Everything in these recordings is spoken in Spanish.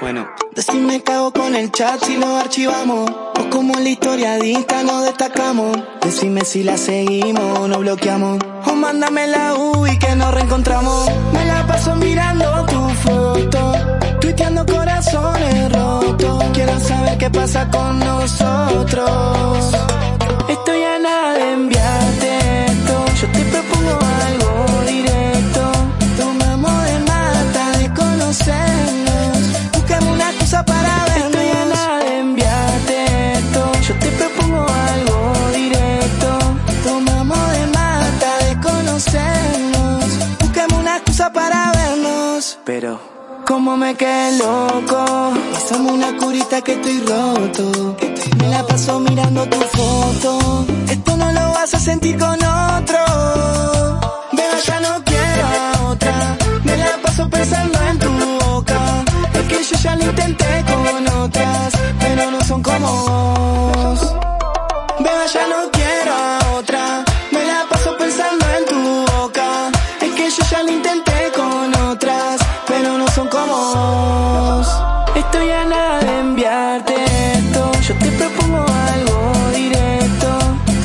Bueno, decime cago con el chat si lo archivamos. O como la historiadita nos destacamos. Decime si la seguimos o nos bloqueamos. O mándame la U y que nos reencontramos. Me la paso mirando tu foto. Tuiteando corazones rotos. Quiero saber qué pasa con nosotros. Para vernos. Pero. Como me quedé loco, somos una curita que estoy roto. Me la paso mirando tu foto. Esto no lo vas a sentir con otro. Beba, ya no quiero a otra. Me la paso pensando en tu boca. Es que yo ya lo intenté con otras, pero no son como vos. Beba, ya no quiero a otra. Me la paso pensando en tu boca. Es que yo ya lo intenté Estoy a nada de enviarte esto. Yo te propongo algo directo.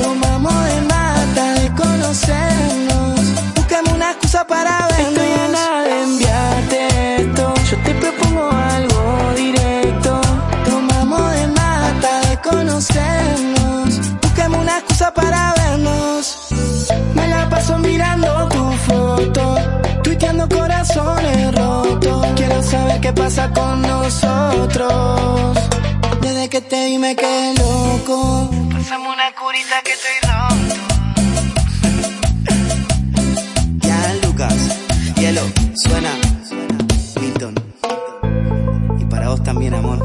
Tomamos de mata de conocernos. Buscamos una excusa para vernos. Estoy a nada de enviarte esto. Yo te propongo algo directo. Tomamos de mata de conocernos. Buscamos una excusa para qué pasa con nosotros. Desde que te vi me quedé loco. Pasamos una curita que estoy roto. Ya, Lucas. Hielo, suena. Milton. Y para vos también, amor.